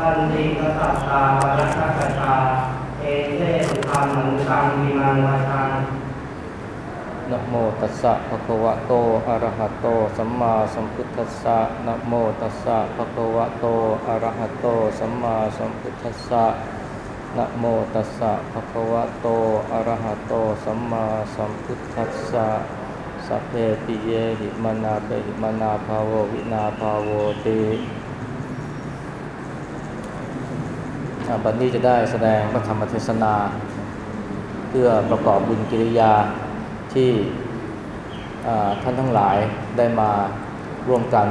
ทันติกสัตตาปรัตตกตาเอเตสุธรรมังตังวิมังวทังนะโมตัสสะภะคะวะโต อะระหะโต สัมมาสัมพุทธัสสะนะโมตัสสะภะคะวะโต อะระหะโต สัมมาสัมพุทธัสสะนะโมตัสสะภะคะวะโต อะระหะโต สัมมาสัมพุทธัสสะสัพเพปิเยหิมนาเปหิมนาภาโววินาภาโวติอ่า บัดนี้จะได้แสดงพระธรรมเทศนา เพื่อประกอบบุญกิริยาที่ท่านทั้งหลายได้มาร่วมกัน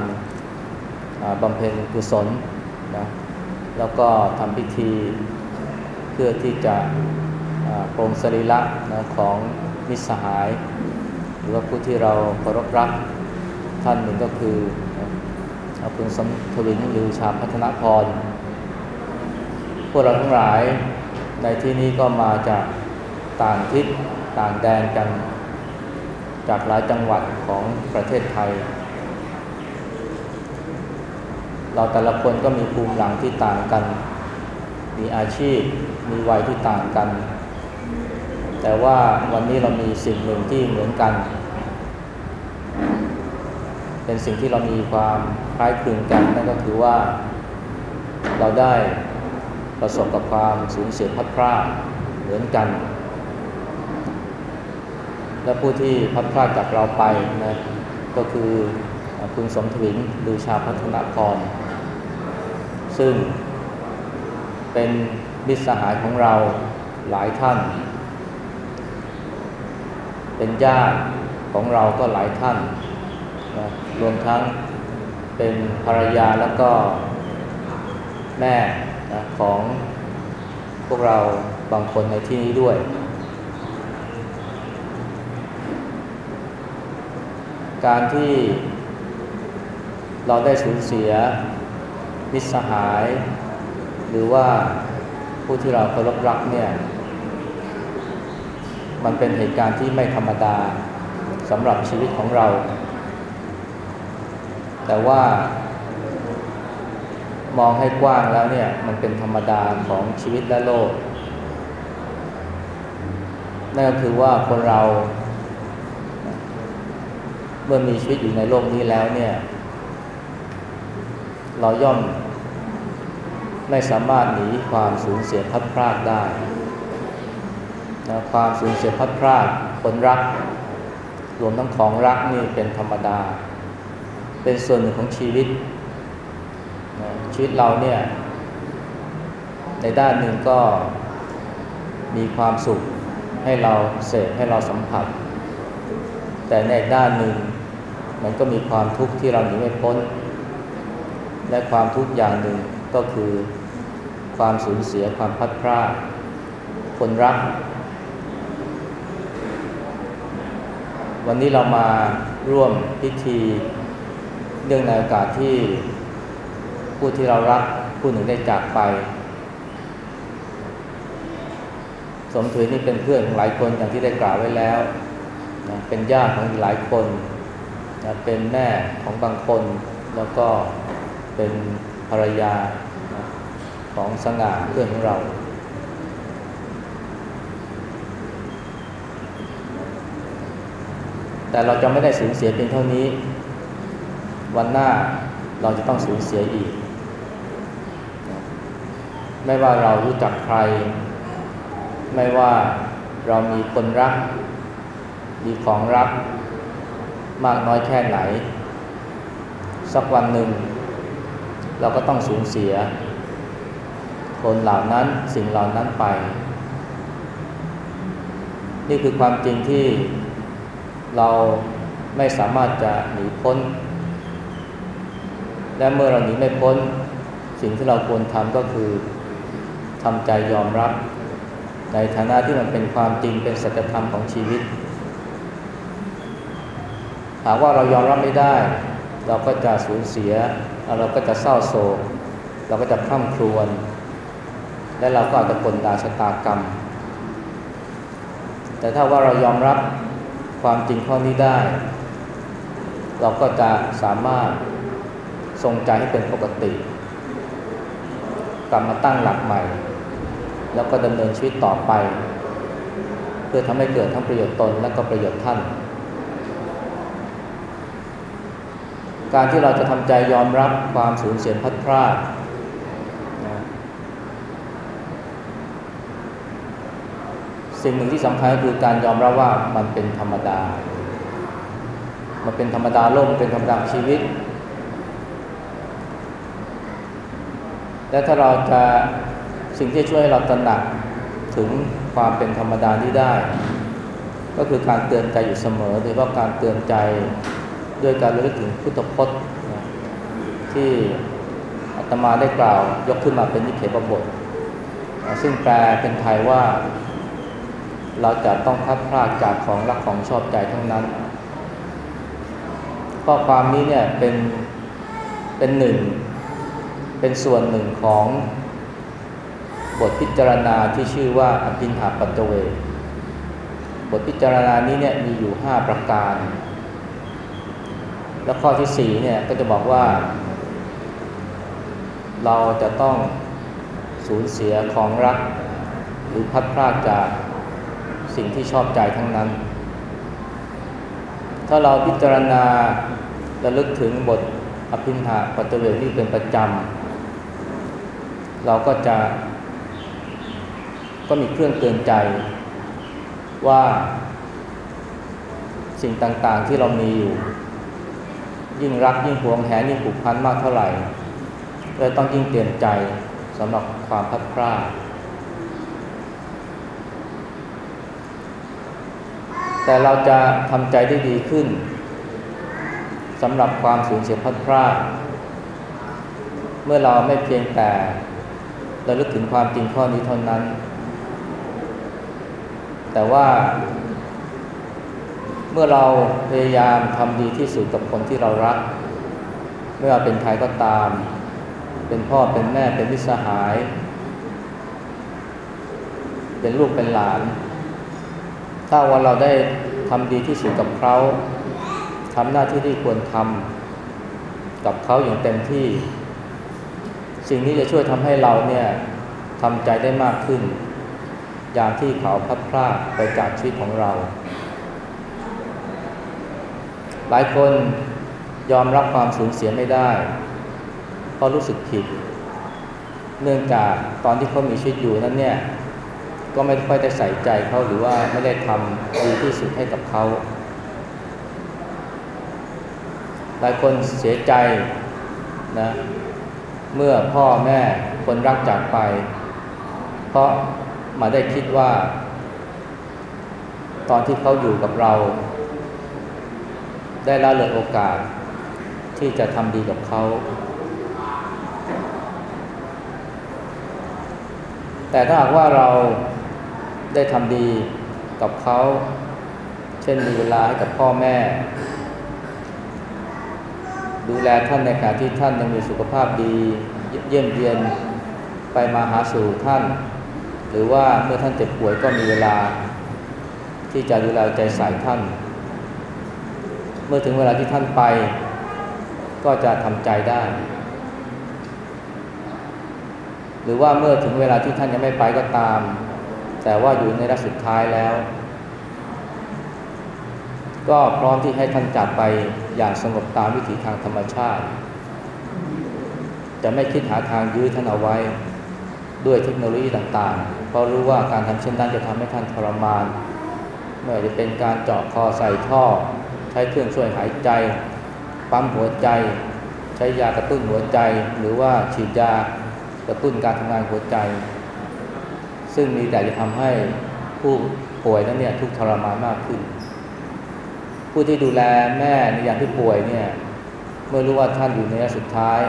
บำเพ็ญกุศลนะแล้วก็ทำพิธีเพื่อที่จะโปรงสรีระนะของมิตรสหาย หรือว่าผู้ที่เราเคารพรักท่านหนึ่งก็คือนะคุณสมทวินหรือชาพัฒนพร พวกเราทั้งหลายในที่นี้ก็มาจากต่างทิศต่างแดนกัน จากหลายจังหวัดของประเทศไทย เราแต่ละคนก็มีภูมิหลังที่ต่างกัน มีอาชีพมีวัยที่ต่างกัน แต่ว่าวันนี้เรามีสิ่งหนึ่งที่เหมือนกัน เป็นสิ่งที่เรามีความคล้ายคลึงกันนั่นก็คือว่าเราได้ ประสบกับความสูญเสียพัดพรากเหมือนกัน และผู้ที่พัดพรากจากเราไปนะก็คือคุณสมทวินหรือชาพัฒนพร ซึ่งเป็นมิตรสหายของเราหลายท่าน เป็นญาติของเราก็หลายท่านนะรวมทั้งเป็นภรรยาแล้วก็แม่ ของพวกเราบางคนในที่นี้ด้วย การที่เราได้สูญเสียมิตรสหาย หรือว่าผู้ที่เราเคารพรักเนี่ย มันเป็นเหตุการณ์ที่ไม่ธรรมดาสำหรับชีวิตของเรา แต่ว่า มองให้กว้างแล้วเนี่ย มันเป็นธรรมดาของชีวิตและโลก นั่นก็คือว่าคนเรา เมื่อมีชีวิตอยู่ในโลกนี้แล้วเนี่ย เราย่อมไม่สามารถหนีความสูญเสียพัดพรากได้นะความสูญเสียพัดพรากคนรัก รวมทั้งของรักนี่เป็นธรรมดา เป็นส่วนหนึ่งของชีวิต ชีวิตเราเนี่ย ในด้านหนึ่งก็มีความสุขให้เราเสพให้เราสัมผัส แต่ในด้านหนึ่ง มันก็มีความทุกข์ที่เราหนีไม่พ้น และความทุกข์อย่างหนึ่งก็คือความสูญเสียความพัดพรากคนรัก วันนี้เรามาร่วมพิธีเนื่องในโอกาสที่ ผู้ที่เรารักผู้หนึ่งได้จากไป สมถือนี่เป็นเพื่อนของหลายคนอย่างที่ได้กล่าวไว้แล้วนะเป็นญาติของหลายคนนะเป็นแม่ของบางคน แล้วก็เป็นภรรยานะของสง่าเพื่อนของเรา แต่เราจะไม่ได้สูญเสียเพียงเท่านี้ วันหน้าเราจะต้องสูญเสียอีก ไม่ว่าเรารู้จักใคร ไม่ว่าเรามีคนรัก มีของรัก มากน้อยแค่ไหน สักวันหนึ่ง เราก็ต้องสูญเสีย คนเหล่านั้นสิ่งเหล่านั้นไป นี่คือความจริงที่เราไม่สามารถจะหนีพ้น และเมื่อเราหนีไม่พ้น สิ่งที่เราควรทำก็คือ ทำใจยอมรับ ในฐานะที่มันเป็นความจริงเป็นสัจธรรมของชีวิต หากว่าเรายอมรับไม่ได้ เราก็จะสูญเสีย เราก็จะเศร้าโศก เราก็จะคร่ำครวญและเราก็อาจจะกลดาชะตากรรม แต่ถ้าว่าเรายอมรับความจริงข้อนี้ได้ เราก็จะสามารถทรงใจให้เป็นปกติ กลับมาตั้งหลักใหม่ แล้วก็ดำเนินชีวิตต่อไป เพื่อทำให้เกิดทั้งประโยชน์ตนและก็ประโยชน์ท่าน การที่เราจะทำใจยอมรับความสูญเสียพัดพรากนะสิ่งหนึ่งที่สำคัญก็คือการยอมรับว่ามันเป็นธรรมดา มันเป็นธรรมดาโลกมันเป็นธรรมดาชีวิต และถ้าเราจะ สิ่งที่ช่วยให้เราตระหนักถึงความเป็นธรรมดานี้ได้ ก็คือการเตือนใจอยู่เสมอโดยเฉพาะการเตือนใจด้วยการระลึกถึงพุทธพจน์ ที่อาตมาได้กล่าวยกขึ้นมาเป็นนิเคปบท ซึ่งแปลเป็นไทยว่า เราจะต้องพัดพลาดจากของรักของชอบใจทั้งนั้น ข้อความนี้เนี่ยเป็นเป็นหนึ่ง เป็นส่วนหนึ่งของ บทพิจารณาที่ชื่อว่าอภินหาปัจเจเวกบทพิจารณานี้เนี่ยมีอยู่ 5 ประการ แล้วข้อที่4เนี่ยก็จะบอกว่า เราจะต้องสูญเสียของรัก หรือพัดพลาดจากสิ่งที่ชอบใจทั้งนั้น ถ้าเราพิจารณาระลึกถึงบทอภินหาปัจเจเวกนี่เป็นประจำเราก็จะ ก็มีเครื่องเตือนใจว่าสิ่งต่างๆที่เรามีอยู่ ยิ่งรักยิ่งหวงแหนยิ่งผูกพันมากเท่าไหร่เราต้องยิ่งเตือนใจสำหรับความพัดพลาดแต่เราจะทำใจได้ดีขึ้นสำหรับความสูญเสียพัดพลาดเมื่อเราไม่เพียงแต่ระลึกถึงความจริงข้อนี้เท่านั้น แต่ว่า เมื่อเราพยายามทำดีที่สุดกับคนที่เรารัก ไม่ว่าเป็นใครก็ตาม เป็นพ่อเป็นแม่เป็นมิสหาย เป็นลูกเป็นหลาน ถ้าวันเราได้ทำดีที่สุดกับเขาทำหน้าที่ที่ควรทำกับเขาอย่างเต็มที่ สิ่งนี้จะช่วยทำให้เราเนี่ยทำใจได้มากขึ้น ย่างที่เขาพัดพลาดไปจากชีวิตของเรา หลายคนยอมรับความสูญเสียไม่ได้ เพราะรู้สึกผิด เนื่องจากตอนที่เขามีชีวิตอยู่นั้นเนี่ย ก็ไม่ค่อยได้ใส่ใจเขาหรือว่าไม่ได้ทำดีที่สุดให้กับเขา หลายคนเสียใจนะเมื่อพ่อแม่คนรักจากไป เพราะ มาได้คิดว่า ตอนที่เขาอยู่กับเรา ได้ละเลยโอกาส ที่จะทำดีกับเขา แต่ถ้าหากว่าเราได้ทำดีกับเขา เช่นมีเวลาให้กับพ่อแม่ ดูแลท่านในขณะที่ท่านยังมีสุขภาพดี เยี่ยมเยียนไปมาหาสู่ท่าน หรือว่าเมื่อท่านเจ็บป่วยก็มีเวลา ที่จะดูแลใจใส่ท่าน เมื่อถึงเวลาที่ท่านไป ก็จะทำใจได้ หรือว่าเมื่อถึงเวลาที่ท่านยังไม่ไปก็ตาม แต่ว่าอยู่ในระสุดท้ายแล้ว ก็พร้อมที่ให้ท่านจากไปอย่างสงบตามวิถีทางธรรมชาติ จะไม่คิดหาทางยื้อท่านเอาไว้ด้วยเทคโนโลยีต่างๆ เพราะรู้ว่าการทำเช่นนั้นจะทำให้ท่านทรมานไม่ว่าจะเป็นการเจาะคอใส่ท่อ ใช้เครื่องช่วยหายใจ ปั๊มหัวใจ ใช้ยากระตุ้นหัวใจ หรือว่าฉีดยากระตุ้นการทำงานหัวใจ ซึ่งมีแต่จะทำให้ผู้ป่วยนั้นเนี่ยทุกทรมานมากขึ้น ผู้ที่ดูแลแม่ในยามที่ป่วยเนี่ยเมื่อรู้ว่าท่านอยู่ในระยะสุดท้าย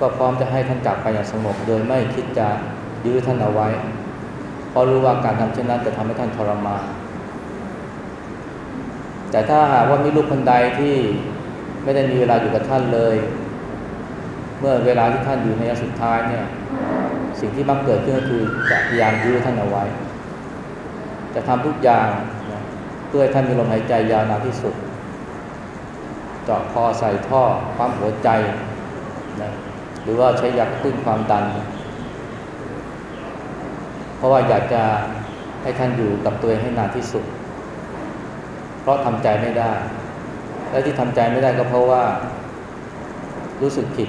ก็พร้อมจะให้ท่านจากไปอย่างสงบโดยไม่คิดจะ ยื้อท่านเอาไว้ เพราะรู้ว่าการทำเช่นนั้นจะทำให้ท่านทรมานแต่ถ้าหากว่ามีลูกคนใดที่ไม่ได้มีเวลาอยู่กับท่านเลย เมื่อเวลาที่ท่านอยู่ในระยะสุดท้ายเนี่ย สิ่งที่มักเกิดขึ้นก็คือจะพยายามยื้อท่านเอาไว้ จะทำทุกอย่างนะเพื่อท่านมีลมหายใจยาวนานที่สุดเจาะคอใส่ท่อปั๊มหัวใจนะหรือว่าใช้ยากระตุ้นความดันเราะว่าอยากจะให้ท่านอยู่กับตัวเองให้นานที่สุด เพราะทำใจไม่ได้ และที่ทำใจไม่ได้ก็เพราะว่า รู้สึกผิด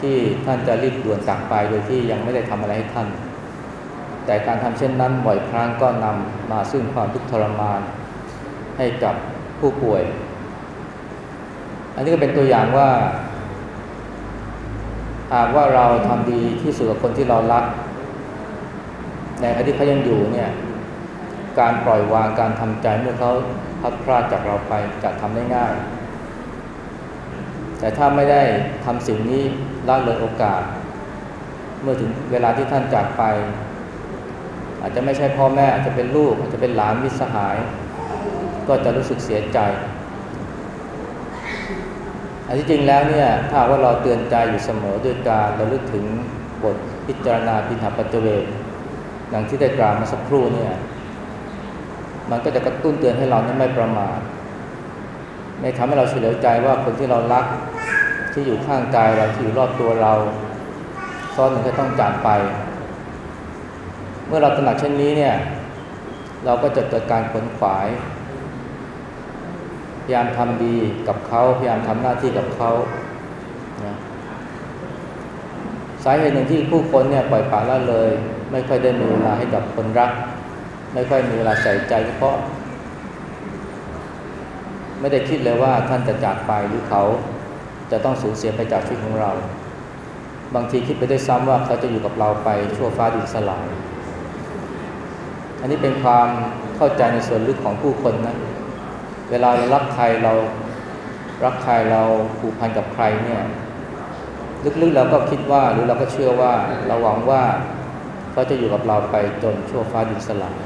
ที่ท่านจะรีบด่วนจากไปโดยที่ยังไม่ได้ทำอะไรให้ท่าน แต่การทำเช่นนั้นบ่อยครั้งก็นำมาซึ่งความทุกข์ทรมาน ให้กับผู้ป่วย อันนี้ก็เป็นตัวอย่างว่า หากว่าเราทำดีที่สุดกับคนที่เรารัก ในขณะที่เขายังอยู่เนี่ยการปล่อยวางการทำใจเมื่อเขาพัดพลาดจากเราไปจะทำได้ง่าย แต่ถ้าไม่ได้ทำสิ่งนี้ละเลยโอกาส เมื่อถึงเวลาที่ท่านจากไป อาจจะไม่ใช่พ่อแม่อาจจะเป็นลูก อาจจะเป็นหลานมิตรสหาย ก็จะรู้สึกเสียใจอันที่จริงแล้วเนี่ยถ้าว่าเราเตือนใจอยู่เสมอด้วยการระลึกถึงบทพิจารณาพิธาปัจเจเวก อย่างที่ได้กล่าวมาสักครู่เนี่ย มันก็จะกระตุ้นเตือนให้เรานั้นไม่ประมาทไม่ทำให้เราเฉลียวใจว่าคนที่เรารักที่อยู่ข้างกายเราที่อยู่รอบตัวเราซ้อนหนึ่งก็ต้องจากไป เมื่อเราตระหนักเช่นนี้เนี่ย เราก็จะเกิดการขนขวาย พยายามทำดีกับเขาพยายามทำหน้าที่กับเขานะ สาเหตุหนึ่งที่ผู้คนเนี่ยปล่อยปละละเลย ไม่ค่อยได้มีเวลาให้กับคนรัก ไม่ค่อยมีเวลาใส่ใจเพราะ ไม่ได้คิดเลยว่าท่านจะจากไปหรือเขาจะต้องสูญเสียไปจากชีวิตของเรา บางทีคิดไปได้วยซ้ำว่าเขาจะอยู่กับเราไปชั่วฟ้าดินสลาย อันนี้เป็นความเข้าใจในส่วนลึกของผู้คนนะเวลาเรารักใครเรารักใครเราผูกพันกับใครเนี่ย ลึกๆเราก็คิดว่าหรือเราก็เชื่อว่าเราหวังว่าเขาจะอยู่กับเราไปจนชั่วฟ้าดินสลาย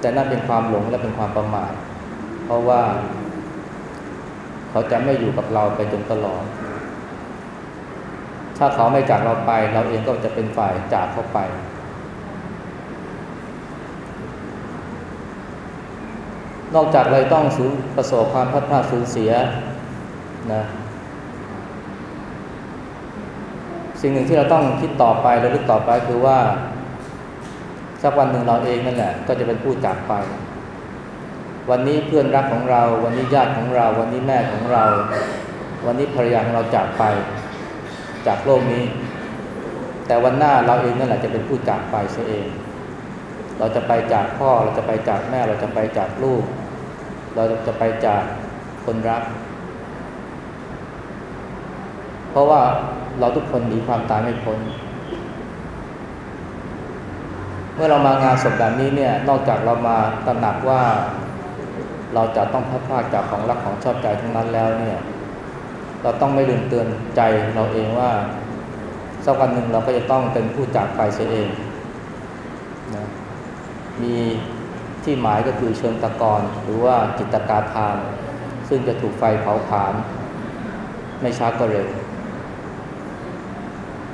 แต่นั่นเป็นความหลงและเป็นความประมาทเพราะว่า เขาจะไม่อยู่กับเราไปจนตลอด ถ้าเขาไม่จากเราไป เราเองก็จะเป็นฝ่ายจากเขาไป นอกจากเราต้องสูญประสบความพัดพลาดสูญเสียนะ สิ่งหนึ่งที่เราต้องคิดต่อไปและลึกต่อไปคือว่า สักวันหนึ่งเราเองนั่นแหละ ก็จะเป็นผู้จากไป วันนี้เพื่อนรักของเรา วันนี้ญาติของเรา วันนี้แม่ของเรา วันนี้ภรรยาของเราจากไป จากโลกนี้ แต่วันหน้าเราเองนั่นแหละจะเป็นผู้จากไปเสียเอง เราจะไปจากพ่อเราจะไปจากแม่เราจะไปจากลูก เราจะไปจากคนรัก เพราะว่า เราทุกคนหนีความตายไม่พ้น เมื่อเรามางานศพแบบนี้เนี่ย นอกจากเรามาตระหนักว่าเราจะต้องพัดพลาดจากของรักของชอบใจทั้งนั้นแล้วเนี่ย เราต้องไม่ลืมเตือนใจเราเองว่าสักวันหนึ่งเราก็จะต้องเป็นผู้จากไปเสียเองนะมีที่หมายก็คือเชิงตะกอนหรือว่าจิตกาทาน ซึ่งจะถูกไฟเผาผลาญไม่ช้าก็เร็ว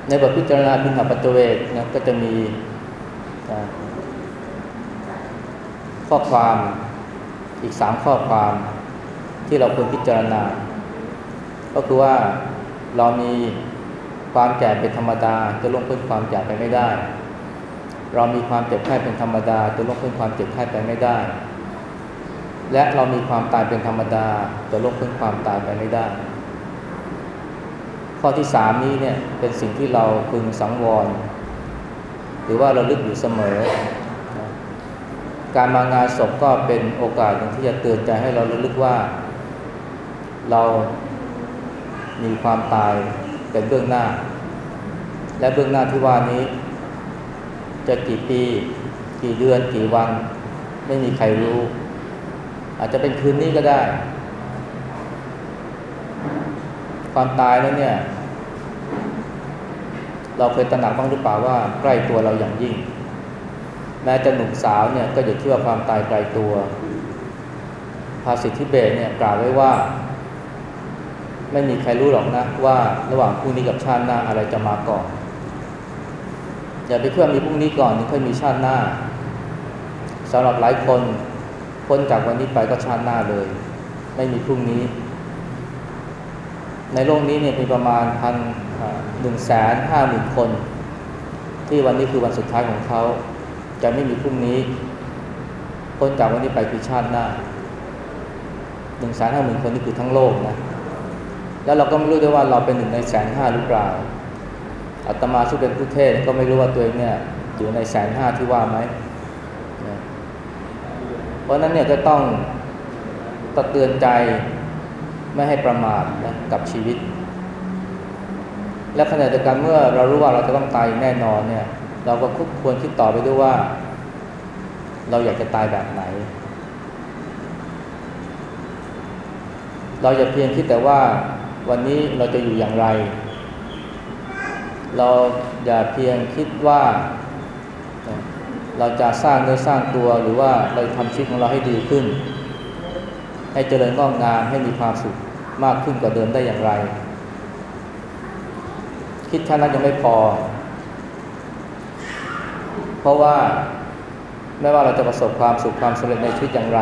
ในบทพิจารณาพิณาปัจเจเวกนะก็จะมีนะข้อความอีกสามข้อความที่เราควรพิจารณา ก็คือว่าเรามีความแก่เป็นธรรมดาจะล่วงพ้นความแก่ไปไม่ได้ เรามีความเจ็บไข้เป็นธรรมดาจะล่วงพ้นความเจ็บไข้ไปไม่ได้ และเรามีความตายเป็นธรรมดาจะล่วงพ้นความตายไปไม่ได้ ข้อที่สามนี้เนี่ยเป็นสิ่งที่เราพึงสังวร หรือว่าเราลึกอยู่เสมอ การมางานศพก็เป็นโอกาสหนึ่งที่จะเตือนใจให้เราระลึกว่า เรามีความตายเป็นเบื้องหน้า และเบื้องหน้าที่ว่านี้ จะกี่ปี กี่เดือนกี่วัน ไม่มีใครรู้ อาจจะเป็นคืนนี้ก็ได้ ความตายแล้วเนี่ย เราเคยตระหนักบ้างหรือเปล่าว่าใกล้ตัวเราอย่างยิ่ง แม้จะหนุ่มสาวเนี่ยก็อย่าคิดว่าความตายไกลตัว ภาษิตทิเบตเนี่ยกล่าวไว้ว่า ไม่มีใครรู้หรอกนะว่าระหว่างพรุ่งนี้กับชาติหน้าอะไรจะมาก่อน อย่าไปเพื่อมีพรุ่งนี้ก่อนถึงค่อยมีชาติหน้าสำหรับหลายคนพ้นจากวันนี้ไปก็ชาติหน้าเลย ไม่มีพรุ่งนี้ ในโลกนี้เนี่ยมีประมาณพันหนึ่งแสนห้าหมื่นคน ที่วันนี้คือวันสุดท้ายของเขา จะไม่มีพรุ่งนี้พ้นจากวันนี้ไปคือชาติหน้าหนึ่งแสนห้าหมื่นคนนี่คือทั้งโลกนะแล้วเราก็ไม่รู้ด้วยว่าเราเป็นหนึ่งในแสนห้าหรือเปล่าอาตมาซึ่งเป็นผู้เทศก็ไม่รู้ว่าตัวเองเนี่ยอยู่ในแสนห้าที่ว่าไหมเพราะนั้นเนี่ยก็ต้องตักเตือนใจ ไม่ให้ประมาทนะกับชีวิต และขณะเดียวกันเมื่อเรารู้ว่าเราจะต้องตายแน่นอนเนี่ย เราก็ควรคิดต่อไปด้วยว่า เราอยากจะตายแบบไหน เราอย่าเพียงคิดแต่ว่าวันนี้เราจะอยู่อย่างไร เราอย่าเพียงคิดว่าเราจะสร้างเนื้อสร้างตัวหรือว่าเราทำชีวิตของเราให้ดีขึ้น ให้เจริญงอกงามให้มีความสุข มากขึ้นกว่าเดิมได้อย่างไร คิดแค่นั้นยังไม่พอ เพราะว่าไม่ว่าเราจะประสบความสุขความสำเร็จในชีวิตอย่างไร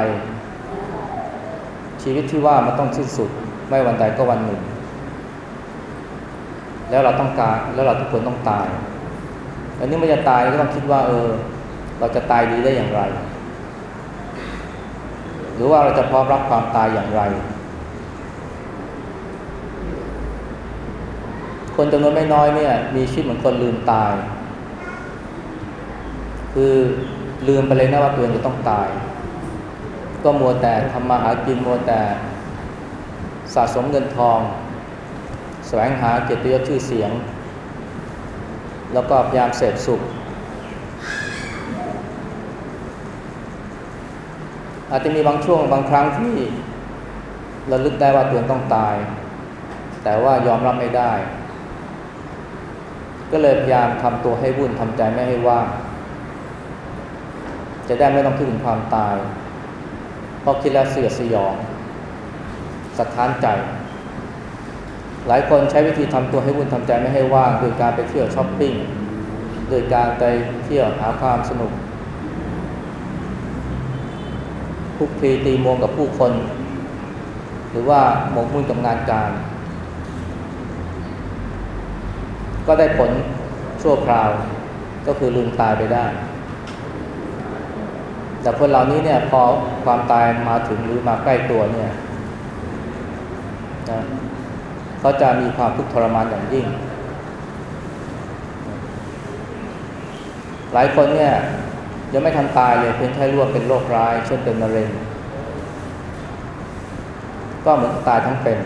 ชีวิตที่ว่ามันต้องสิ้นสุด ไม่วันใดก็วันหนึ่ง แล้วเราต้องการแล้วเราทุกคนต้องตายอันนี้ไม่จะตายก็ต้องคิดว่า เออ เราจะตายดีได้อย่างไร หรือว่าเราจะพร้อมรับความตายอย่างไร คนจำนวนไม่น้อยเนี่ย มีชีวิตเหมือนคนลืมตาย คือลืมไปเลยนะว่าตัวเองจะต้องตาย ก็มัวแต่ทำมาหากินมัวแต่สะสมเงินทอง แสวงหาเกียรติยศชื่อเสียง แล้วก็พยายามเสพสุข อาจจะมีบางช่วงบางครั้งที่ราลึกได้ว่าตัวเองต้องตาย แต่ว่ายอมรับไม่ได้ ก็เลยพยายามทำตัวให้วุ่นทำใจไม่ให้ว่างจะได้ไม่ต้องคิดถึงความตาย เพราะคิดแล้วเสียดสยองสะท้านใจ หลายคนใช้วิธีทำตัวให้วุ่นทำใจไม่ให้ว่าง โดยการไปเที่ยวช้อปปิ้ง โดยการไปเที่ยวหาความสนุกคุกคีตีมวงกับผู้คน หรือว่าหมกมุ่นกับงานการ ก็ได้ผลชั่วคราว ก็คือลืมตายไปได้ แต่คนเหล่านี้เนี่ยพอความตายมาถึงหรือมาใกล้ตัวเนี่ยนะเขาจะมีความทุกข์ทรมานอย่างยิ่ง หลายคนเนี่ยยังไม่ทันตายเลยเพียงแค่รู้ว่าเป็นโรคร้าย เช่นเป็นมะเร็ง ก็เหมือนตายทั้งเป็น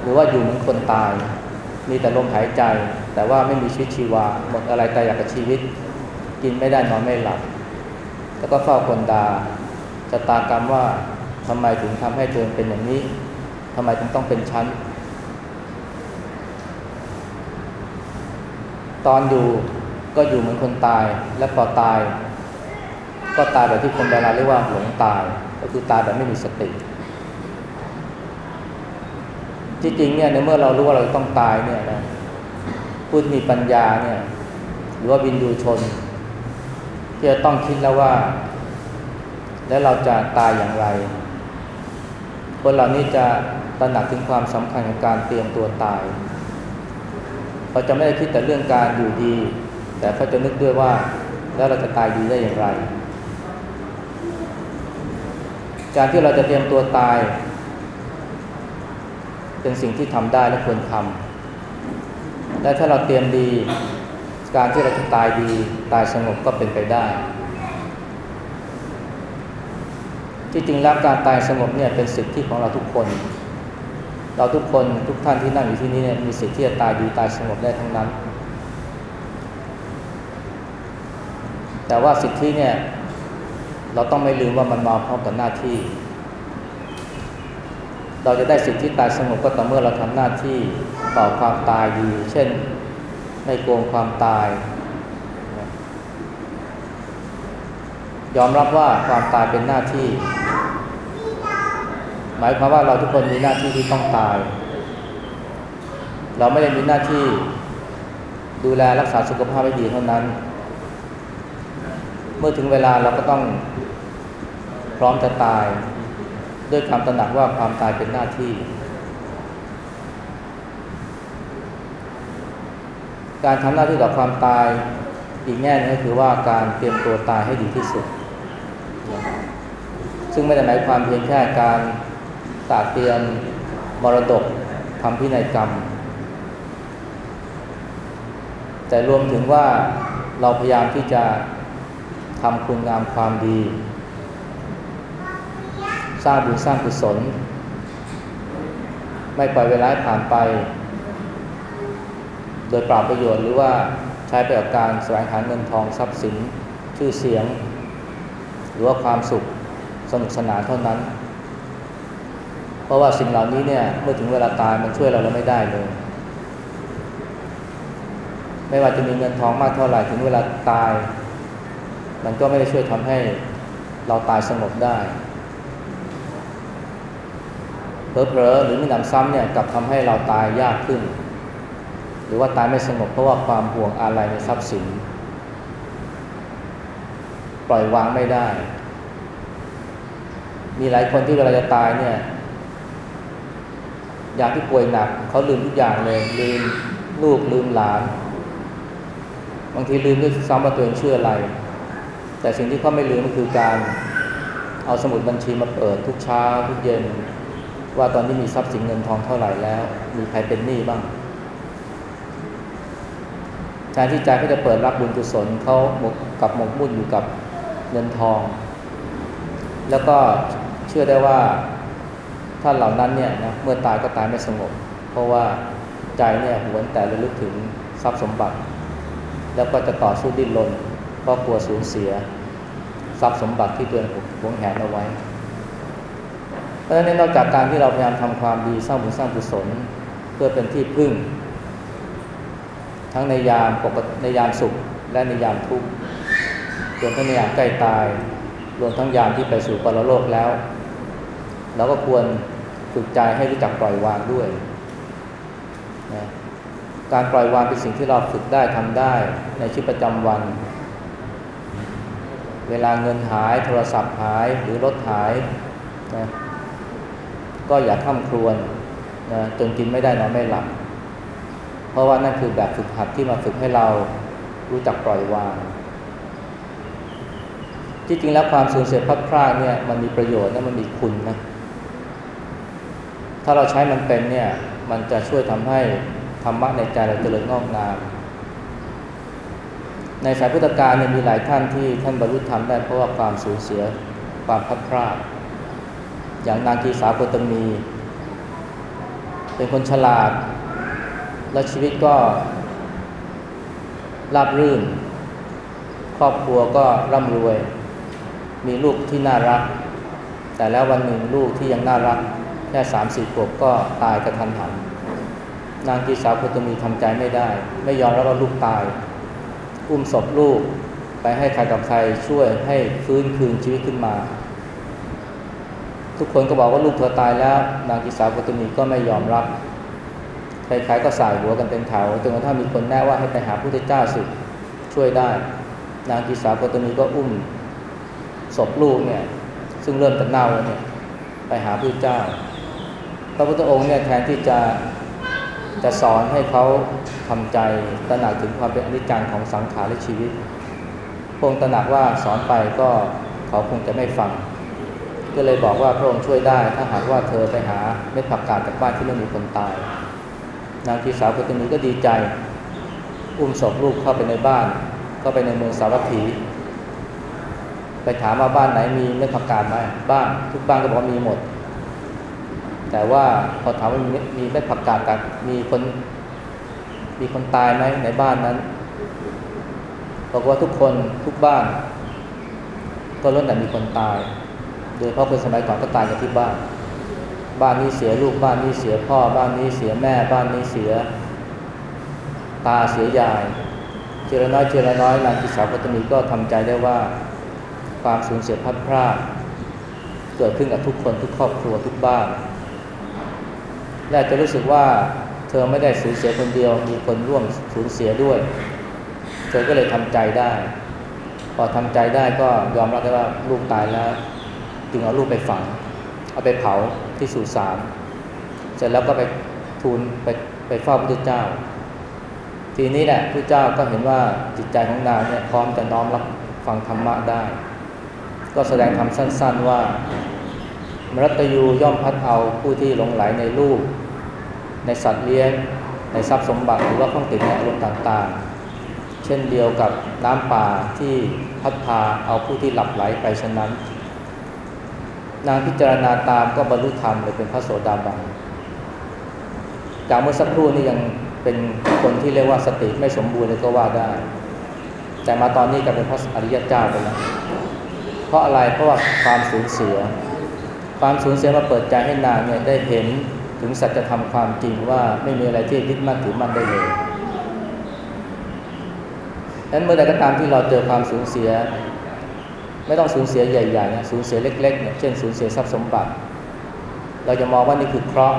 หรือว่าอยู่เหมือนคนตาย มีแต่ลมหายใจ แต่ว่าไม่มีชีวิตชีวา หมดอะไรตายอยากกับชีวิต กินไม่ได้นอนไม่หลับ แล้วก็เฝ้าคนดาชะตากรรมว่าทำไมถึงทำให้ตัวเองเป็นอย่างนี้ทำไมถึงต้องเป็นชั้น ตอนอยู่ก็อยู่เหมือนคนตาย และพอตาย ก็ตายแบบที่คนโบราณเรียกว่าหลงตาย ก็คือตายแบบไม่มีสติ ที่จริงเนี่ยในเมื่อเรารู้ว่าเราต้องตายเนี่ยนะผู้ที่มีปัญญาเนี่ย หรือว่าวินยูชน ที่จะต้องคิดแล้วว่า แล้วเราจะตายอย่างไรคนเหล่านี้จะตระหนักถึงความสำคัญของการเตรียมตัวตายเขาจะไม่ได้คิดแต่เรื่องการอยู่ดี แต่เขาจะนึกด้วยว่า แล้วเราจะตายดีได้อย่างไร การที่เราจะเตรียมตัวตาย เป็นสิ่งที่ทำได้และควรทำและถ้าเราเตรียมดี การที่เราจะตายดี ตายสงบก็เป็นไปได้ ที่จริงแล้วการตายสงบเนี่ยเป็นสิทธิของเราทุกคน เราทุกคนทุกท่านที่นั่งอยู่ที่นี่เนี่ยมีสิทธิที่จะตายดีตายสงบได้ทั้งนั้น แต่ว่าสิทธิเนี่ยเราต้องไม่ลืมว่ามันมาพร้อมกับหน้าที่ เราจะได้สิทธิตายสงบก็ต่อเมื่อเราทำหน้าที่ต่อความตายดีเช่นไม่โกงความตาย ยอมรับว่าความตายเป็นหน้าที่ หมายความว่าเราทุกคนมีหน้าที่ที่ต้องตาย เราไม่ได้มีหน้าที่ดูแลรักษาสุขภาพให้ดีเท่านั้น เมื่อถึงเวลาเราก็ต้องพร้อมจะตาย ด้วยความตระหนักว่าความตายเป็นหน้าที่ การทำหน้าที่ต่อความตายอีกแง่นึงก็คือว่าการเตรียมตัวตายให้ดีที่สุด ซึ่งไม่ได้หมายความเพียงแค่การตากเตรียมมรดกทำพินัยกรรม แต่รวมถึงว่าเราพยายามที่จะทำคุณงามความดี สร้างบุญสร้างกุศล ไม่ปล่อยเวลาผ่านไป โดยเปล่าประโยชน์หรือว่าใช้ไปกับการแสวงหาเงินทองทรัพย์สินชื่อเสียง หรือว่าความสุขสนุกสนานเท่านั้น เพราะว่าสิ่งเหล่านี้เนี่ยเมื่อถึงเวลาตายมันช่วยเราเราไม่ได้เลย ไม่ว่าจะมีเงินทองมากเท่าไหร่ถึงเวลาตาย มันก็ไม่ได้ช่วยทำให้เราตายสงบได้ เผลอๆหรือมีหนำซ้ำเนี่ยกลับทำให้เราตายยากขึ้น หรือว่าตายไม่สงบเพราะว่าความห่วงอะไรในทรัพย์สิน ปล่อยวางไม่ได้ มีหลายคนที่เวลาจะตายเนี่ยอยางที่ป่วยหนักเขาลืมทุกอย่างเลย ลืมลูกลืมหลาน บางทีลืมด้วยซ้ำว่าตัวเองชื่ออะไร แต่สิ่งที่เขาไม่ลืมก็คือการเอาสมุดบัญชีมาเปิดทุกเช้าทุกเย็น ว่าตอนนี้มีทรัพย์สินเงินทองเท่าไหร่แล้ว มีใครเป็นหนี้บ้างแทนที่ใจเขาจะเปิดรับบุญกุศลเขาหมกกับหมกมุ่นอยู่กับเงินทอง แล้วก็เชื่อได้ว่าท่านเหล่านั้นเนี่ยนะเมื่อตายก็ตายไม่สงบ เพราะว่าใจเนี่ยหวนแต่ระลึกถึงทรัพย์สมบัติ แล้วก็จะต่อสู้ดิ้นรนเพราะกลัวสูญเสีย ทรัพย์สมบัติที่ตัวเองหวงแหนเอาไว้ เพราะฉะนั้นนอกจากการที่เราพยายามทำความดีสร้างบุญสร้างกุศลเพื่อเป็นที่พึ่ง ทั้งในยามปกติในยามสุขและในยามทุกข์รวมทั้งในยามใกล้ตาย รวมทั้งยามที่ไปสู่ปรโลกแล้ว เราก็ควรฝึกใจให้รู้จักปล่อยวางด้วยนะการปล่อยวางเป็นสิ่งที่เราฝึกได้ทำได้ในชีวิตประจำวัน เวลาเงินหาย โทรศัพท์หายหรือรถหายนะ ก็อย่าข้ามครวญนะจนกินไม่ได้นอนไม่หลับ เพราะว่านั่นคือแบบฝึกหัดที่มาฝึกให้เรารู้จักปล่อยวาง ที่จริงแล้วความสูญเสียพลัดพรากเนี่ยมันมีประโยชน์นะมันมีคุณนะ ถ้าเราใช้มันเป็นเนี่ยมันจะช่วยทำให้ธรรมะในใจเราเจริญงอกงามในสายพุทธกาลเนี่ยมีหลายท่านที่ท่านบรรลุธรรมได้เพราะว่าความสูญเสียความพลัดพราก อย่างนางกีสาโคตมี เป็นคนฉลาด และชีวิตก็ราบรื่น ครอบครัวก็ร่ำรวย มีลูกที่น่ารัก แต่แล้ววันหนึ่งลูกที่ยังน่ารัก แค่สามสี่ขวบก็ตายกระทันหัน นางกีสาวโคตมีทำใจไม่ได้ ไม่ยอมรับว่าลูกตาย อุ้มศพลูกไปให้ใครกับใครช่วยให้ฟื้นคืนชีวิตขึ้นมา ทุกคนก็บอกว่าลูกเธอตายแล้วนางกีสาวโคตมีก็ไม่ยอมรับใครๆก็สายหัวกันเป็นแถวจนกระทั่งมีคนแน่ว่าให้ไปหาพระพุทธเจ้าสิช่วยได้ นางกีสาวโคตมีก็อุ้มศพลูกเนี่ยซึ่งเริ่มจะเน่าแล้วเนี่ยไปหาพระเจ้า พระพุทธองค์เนี่ยแทนที่จะจะสอนให้เขาทำใจตระหนักถึงความเป็นอนิจจังของสังขารและชีวิตพงตระหนักว่าสอนไปก็เขาคงจะไม่ฟัง ก็เลยบอกว่าพระองค์ช่วยได้ ถ้าหากว่าเธอไปหาเม็ดผักกาดจากบ้านที่ไม่มีคนตาย นางทีสาวคนนี้ก็ดีใจ อุ้มศพลูกเข้าไปในบ้าน เข้าไปในเมืองสาวัตถี ไปถามว่าบ้านไหนมีเม็ดผักกาดไหมบ้านทุกบ้านก็บอกมีหมด แต่ว่าพอถามว่ามีมีเม็ดผักกาดกับมีคนมีคนตายไหมในบ้านนั้นบอกว่าทุกคนทุกบ้าน ก็ล้วนแต่มีคนตาย โดยเพราะคนสมัยก่อนก็ตายกันที่บ้าน บ้านนี้เสียลูกบ้านนี้เสียพ่อ บ้านนี้เสียแม่ บ้านนี้เสีย ตาเสียยายเจรน้อยเจรน้อยนางกิสาวพัตมีก็ทำใจได้ว่าความสูญเสียพลัดพรากเกิดขึ้นกับทุกคนทุกครอบครัวทุกบ้าน และจะรู้สึกว่าเธอไม่ได้สูญเสียคนเดียวมีคนร่วมสูญเสียด้วย เธอก็เลยทำใจได้ พอทำใจได้ก็ยอมรับได้ว่าลูกตายแล้ว จึงเอาลูกไปฝัง เอาไปเผาที่สุสานเสร็จแล้วก็ไปทูลไปไปเฝ้าพระพุทธเจ้า ทีนี้แหละพระเจ้าก็เห็นว่าจิตใจของนางเนี่ยพร้อมจะน้อมรับฟังธรรมะได้ ก็แสดงคำสั้น ๆว่ามรัตยูย่อมพัดเอาผู้ที่หลงไหลในรูปในสัตว์เลี้ยง ในทรัพย์สมบัติหรือว่าข้องติดในอารมณ์ต่างๆ เช่นเดียวกับน้ำป่าที่พัดพาเอาผู้ที่หลับไหลไปฉะนั้น นางพิจารณาตามก็บรรลุธรรมเลยเป็นพระโสดาบันจากเมื่อสักครู่นี่ยังเป็นคนที่เรียกว่าสติไม่สมบูรณ์เลยก็ว่าได้ แต่มาตอนนี้กลายเป็นพระอริยเจ้าไปแล้วเพราะอะไรเพราะว่าความสูญเสีย ความสูญเสียมาเปิดใจให้นางเนี่ยได้เห็นถึงสัจธรรมความจริงว่าไม่มีอะไรที่ยึดมั่นถือมั่นได้เลยดังนั้นเมื่อใดก็ตามที่เราเจอความสูญเสีย ไม่ต้องสูญเสียใหญ่ๆนะสูญเสียเล็กๆเนี่ยเช่นสูญเสียทรัพย์สมบัติ เราจะมองว่านี่คือเคราะห์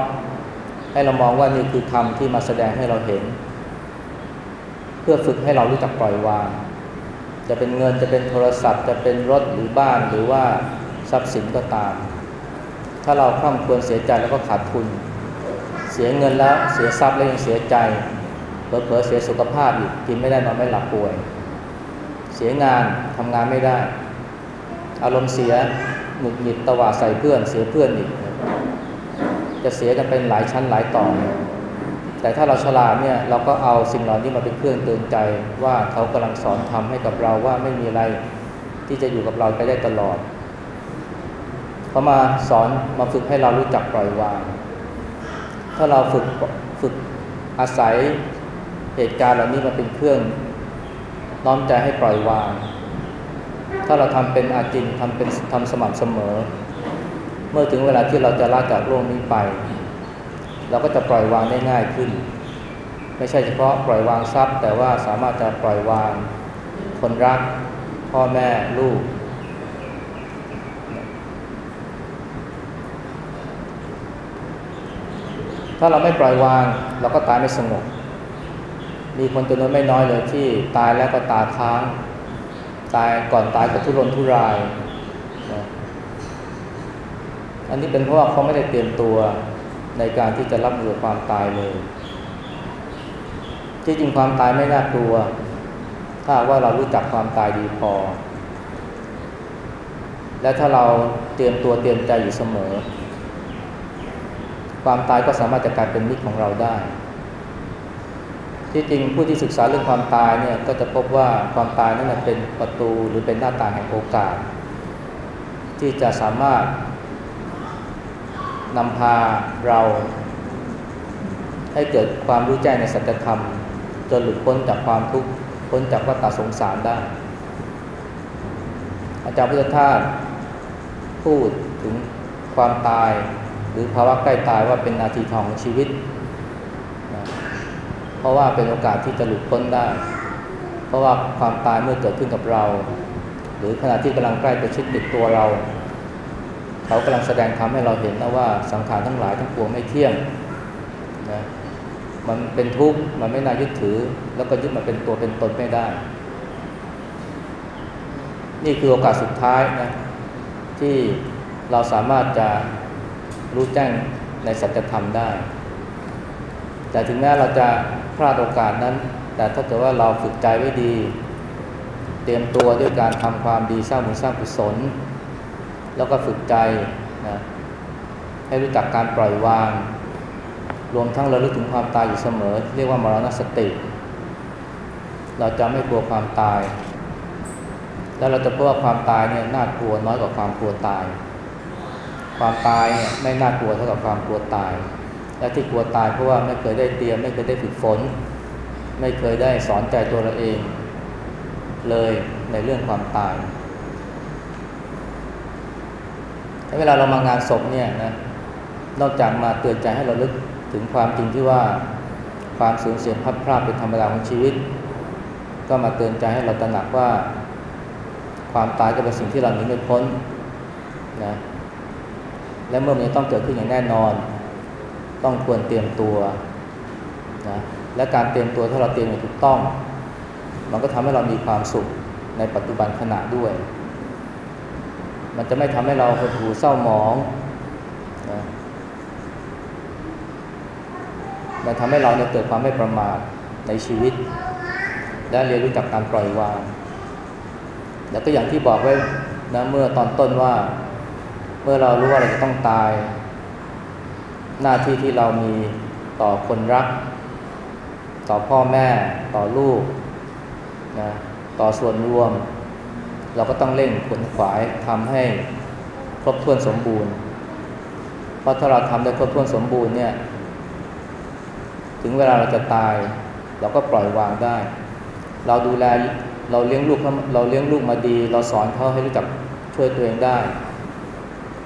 ให้เรามองว่านี่คือธรรมที่มาแสดงให้เราเห็น เพื่อฝึกให้เรารู้จักปล่อยวาง จะเป็นเงินจะเป็นโทรศัพท์ จะเป็นรถหรือบ้านหรือว่าทรัพย์สินก็ตาม ถ้าเราคร่ำควรเสียใจแล้วก็ขาดทุน เสียเงินแล้วเสียทรัพย์แล้วยังเสียใจเผลอๆเสียสุขภาพอีกกินไม่ได้นอนไม่หลับป่วย เสียงานทำงานไม่ได้ อารมณ์เสียหงุดหงิดตวาดใส่เพื่อนเสียเพื่อนอีก จะเสียกันเป็นหลายชั้นหลายตอนแต่ถ้าเราฉลาดเนี่ยเราก็เอาสิ่งเหล่านี้มาเป็นเครื่องเตือนใจว่าเขากำลังสอนทำให้กับเราว่าไม่มีอะไรที่จะอยู่กับเราไปได้ตลอดเขามาสอนมาฝึกให้เรารู้จักปล่อยวาง ถ้าเราฝึกฝึกอาศัยเหตุการณ์เหล่านี้มาเป็นเครื่องน้อมใจให้ปล่อยวาง ถ้าเราทำเป็นอาจินทำเป็นทำสม่ำเสมอ เมื่อถึงเวลาที่เราจะลาจากโลกนี้ไป เราก็จะปล่อยวางได้ง่ายขึ้น ไม่ใช่เฉพาะปล่อยวางทรัพย์ แต่ว่าสามารถจะปล่อยวางคนรัก พ่อแม่ลูก ถ้าเราไม่ปล่อยวาง เราก็ตายไม่สงบมีคนจำนวนไม่น้อยเลยที่ตายแล้วก็ตาค้าง ตายก่อนตายก็ทุรนทุรายนะอันนี้เป็นเพราะว่าเขาไม่ได้เตรียมตัวในการที่จะรับมือความตายเลย ที่จริงความตายไม่น่ากลัว ถ้าว่าเรารู้จักความตายดีพอ และถ้าเราเตรียมตัวเตรียมใจอยู่เสมอ ความตายก็สามารถจะกลายเป็นมิตรของเราได้ ที่จริงผู้ที่ศึกษาเรื่องความตายเนี่ยก็จะพบว่าความตายนั้นเป็นประตูหรือเป็นหน้าต่างแห่งโอกาส ที่จะสามารถนำพาเราให้เกิดความรู้แจ้งในสัจธรรม จนหลุดพ้นจากความทุกข์พ้นจากวัฏสงสารได้ อาจารย์พุทธทาสพูดถึงความตาย หรือภาวะใกล้ตายว่าเป็นนาทีทองของชีวิต ราะว่าเป็นโอกาสที่จะหลุดพ้นได้ เพราะว่าความตายเมื่อเกิดขึ้นกับเรา หรือขณะที่กำลังใกล้จะชิดติดตัวเรา เขากำลังแสดงทำให้เราเห็นนะว่าสังขารทั้งหลายทั้งปวงไม่เที่ยงนะมันเป็นทุกข์มันไม่น่ายึดถือ แล้วก็ยึดมาเป็นตัวเป็นตนไม่ได้ นี่คือโอกาสสุดท้ายนะที่เราสามารถจะรู้แจ้งในสัจธรรมได้ แต่ถึงแม้เราจะพลาดโอกาสนั้น แต่ถ้าเกิดว่าเราฝึกใจไว้ดี เตรียมตัวด้วยการทำความดีสร้างบุญสร้างกุศล แล้วก็ฝึกใจนะให้รู้จักการปล่อยวาง รวมทั้งระลึกถึงความตายอยู่เสมอ เรียกว่ามรณสติ เราจะไม่กลัวความตาย แล้วเราจะพบว่าความตายเนี่ยน่ากลัวน้อยกว่าความกลัวตาย ความตายเนี่ยไม่น่ากลัวเท่ากับความกลัวตาย และที่กลัวตายเพราะว่าไม่เคยได้เตรียม ไม่เคยได้ฝึกฝน ไม่เคยได้สอนใจตัวเราเอง เลยในเรื่องความตายเวลาเรามางานศพเนี่ยนะนอกจากมาเตือนใจให้เราลึกถึงความจริงที่ว่าความสูญเสียพัดพลาดเป็นธรรมดาของชีวิต ก็มาเตือนใจให้เราตระหนักว่า ความตายก็เป็นสิ่งที่เราหนีไม่พ้นนะและเมื่อมันจะต้องเกิดขึ้นอย่างแน่นอน ต้องควรเตรียมตัวนะและการเตรียมตัวถ้าเราเตรียมอย่างถูกต้อง มันก็ทำให้เรามีความสุขในปัจจุบันขณะด้วย มันจะไม่ทำให้เราหดหู่เศร้าหมองนะมันทำให้เราเนี่ยเกิดความไม่ประมาทในชีวิต และเรียนรู้จักการปล่อยวาง แล้วก็อย่างที่บอกไว้นะเมื่อตอนต้นว่า เมื่อเรารู้ว่าเราจะต้องตาย หน้าที่ที่เรามีต่อคนรัก ต่อพ่อแม่ต่อลูกนะต่อส่วนรวม เราก็ต้องเร่งขวนขวายทำให้ครบถ้วนสมบูรณ์ เพราะถ้าเราทำได้ครบถ้วนสมบูรณ์เนี่ย ถึงเวลาเราจะตาย เราก็ปล่อยวางได้ เราดูแลเราเลี้ยงลูกเราเลี้ยงลูกมาดี เราสอนเขาให้รู้จักช่วยตัวเองได้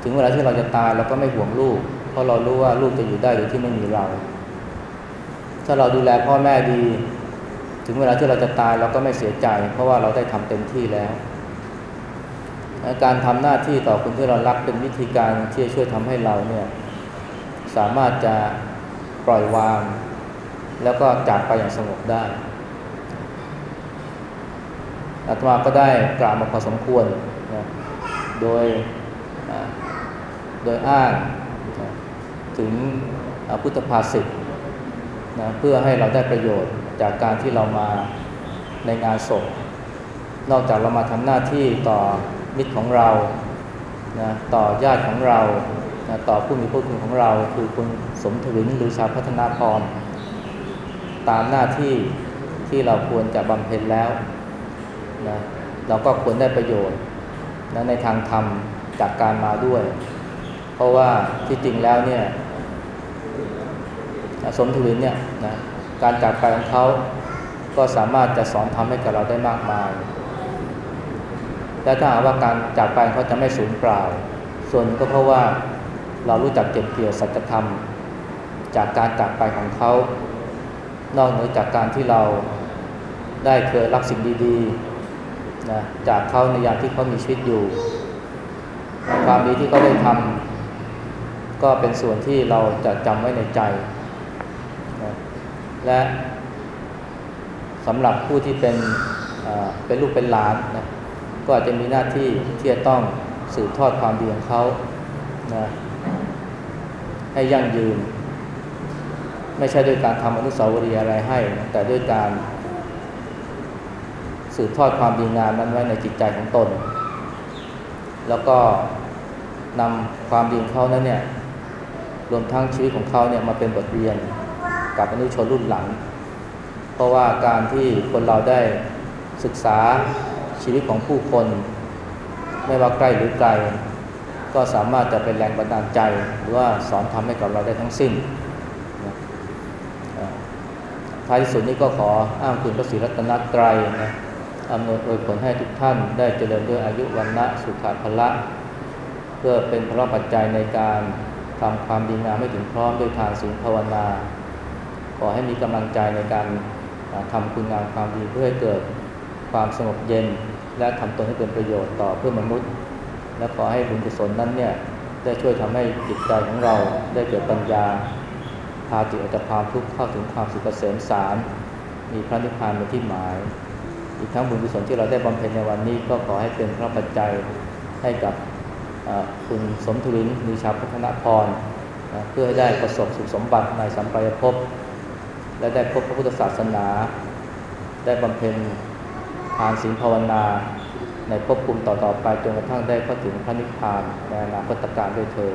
ถึงเวลาที่เราจะตายเราก็ไม่ห่วงลูก ราะเรารู้ว่าลูกจะอยู่ได้โดยที่ไม่มีเรา ถ้าเราดูแลพ่อแม่ดี ถึงเวลาที่เราจะตายเราก็ไม่เสียใจ เพราะว่าเราได้ทำเต็มที่แล้ว การทำหน้าที่ต่อคนที่เรารักเป็นวิธีการที่จะช่วยทำให้เราเนี่ยสามารถจะปล่อยวาง แล้วก็จากไปอย่างสงบได้อาตมาก็ได้กล่าวมาพอสมควรนะโดยโดยอ้างน ถึงพุทธภาษิตนะเพื่อให้เราได้ประโยชน์จากการที่เรามาในงานศพนอกจากเรามาทำหน้าที่ต่อมิตรของเรานะต่อญาติของเรานะต่อผู้มีพระคุณของเรา คือคุณสมทวินหรือชาวพัฒนาพร ตามหน้าที่ที่เราควรจะบำเพ็ญแล้วนะเราก็ควรได้ประโยชน์นะในทางธรรมจากการมาด้วย เพราะว่าที่จริงแล้วเนี่ย สมทวินเนี่ยนะการจากไปของเขาก็สามารถจะสอนทำให้กับเราได้มากมาย และถ้าหากว่าการจากไปเขาจะไม่สูญเปล่า ส่วนก็เพราะว่าเรารู้จักเก็บเกี่ยวสัจธรรม จากการจากไปของเขา นอกเหนือจากการที่เราได้เคยรับสิ่งดีๆนะจากเขาในยามที่เขามีชีวิตอยู่ ความดีที่เขาได้ทำก็เป็นส่วนที่เราจะจำไว้ในใจ และสำหรับผู้ที่เป็นเป็นลูกเป็นหลานนะก็อาจจะมีหน้าที่ที่จะต้องสืบทอดความดีของเขานะให้ยั่งยืน ไม่ใช่ด้วยการทำอนุสาวรีย์อะไรให้ แต่ด้วยการสืบทอดความดีงามนั้นไว้ในจิตใจของตน แล้วก็นำความดีของเขานั้นเนี่ยรวมทั้งชีวิตของเขาเนี่ยมาเป็นบทเรียน กับอนุชนรุ่นหลัง เพราะว่าการที่คนเราได้ศึกษาชีวิตของผู้คน ไม่ว่าใกล้หรือไกล ก็สามารถจะเป็นแรงบันดาลใจ หรือว่าสอนทำให้กับเราได้ทั้งสิ้นท้ายที่สุดนี้ก็ขออ้างคุณพระศรีรัตนตรัยนะอำนวยอวยผลให้ทุกท่านได้เจริญด้วยอายุวันนะสุขภละ เพื่อเป็นพระปัจจัยในการทำความดีงามให้ถึงพร้อมด้วยทานศีลภาวนา ขอให้มีกำลังใจในการทำคุณงามความดีเพื่อให้เกิดความสงบเย็น และทำตนให้เป็นประโยชน์ต่อเพื่อนมนุษย์ และขอให้บุญกุศลนั้นเนี่ยได้ช่วยทำให้จิตใจของเราได้เกิดปัญญาพาจิตออกจากความทุกข์เข้าถึงความสุขเกษมสาร มีพระนิพพานเป็นที่หมาย อีกทั้งบุญกุศลที่เราได้บำเพ็ญในวันนี้ก็ขอให้เป็นพระปัจจัยให้กับคุณสมทุลินมีชาพัฒนาพร เพื่อให้ได้ประสบสุขสมบัติในสัมปรายภพ และได้พบพระพุทธศาสนา ได้บำเพ็ญทานศีลภาวนา ในภพภูมิต่อๆไปจนกระทั่งได้เข้าถึงพระนิพพานในอนาคตการด้วยเธอ